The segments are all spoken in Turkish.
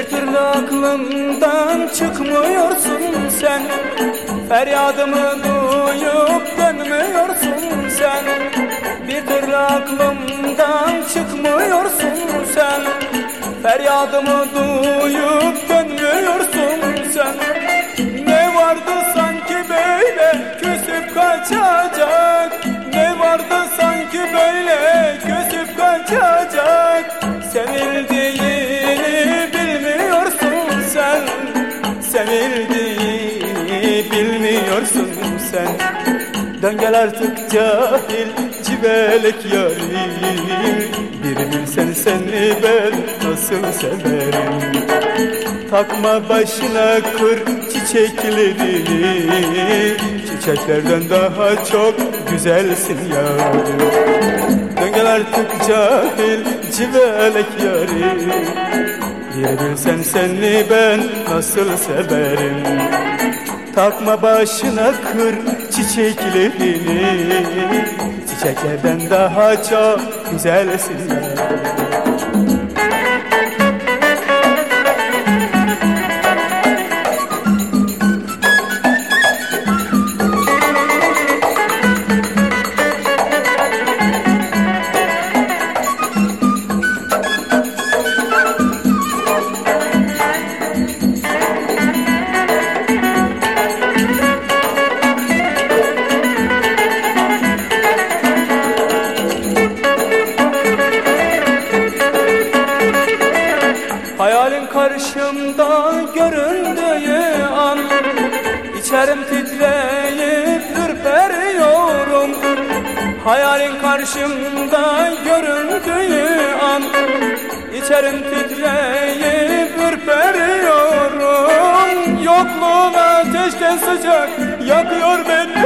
Bir türlü aklımdan çıkmıyorsun sen. Feryadımı duyup dönmüyorsun sen. Bir türlü aklımdan çıkmıyorsun sen. Feryadımı duyup dönmüyorsun sen. Ne vardı sanki böyle küsüp kaçacak? Sen. Dön gel artık cahil civelek yarim Bir bilsen seni ben nasıl severim? Takma başına kır çiçekleri. Çiçeklerden daha çok güzelsin yarim Dön gel artık cahil civelek yarim Bir bilsen seni ben nasıl severim Takma başına kır çiçeklerini. Çiçeklerden daha çok güzelsin İçerim titreyip ürperiyorum. Hayalin karşımda göründüğü an İçerim titreyip ürperiyorum. Yokluğun ateşten sıcak yakıyor beni.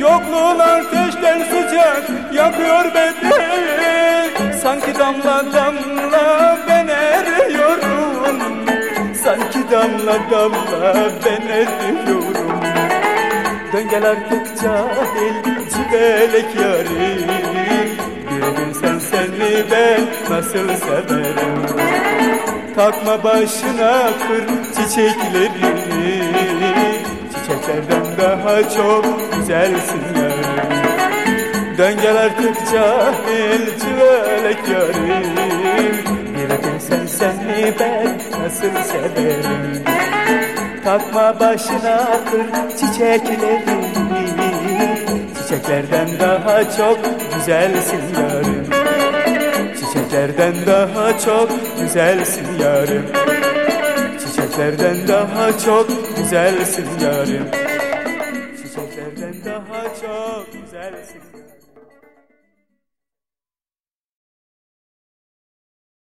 Yokluğun ateşten sıcak yakıyor beni. Sanki damla damla ben Sanki damla ben eriyorum Dön gel artık cahil civelek yarim Bir gün sen seni ben nasıl severim? Takma başına kır çiçeklerini Çiçeklerden daha çok güzelsin yarim Dön gel artık cahil civelek yarim. Bir gün sen seni ben nasıl severim? Takma başına kır çiçeklerini. Çiçeklerden daha çok güzelsin yarim. Çiçeklerden daha çok güzelsin yarim. Çiçeklerden daha çok güzelsin yarim. Çiçeklerden daha çok güzelsin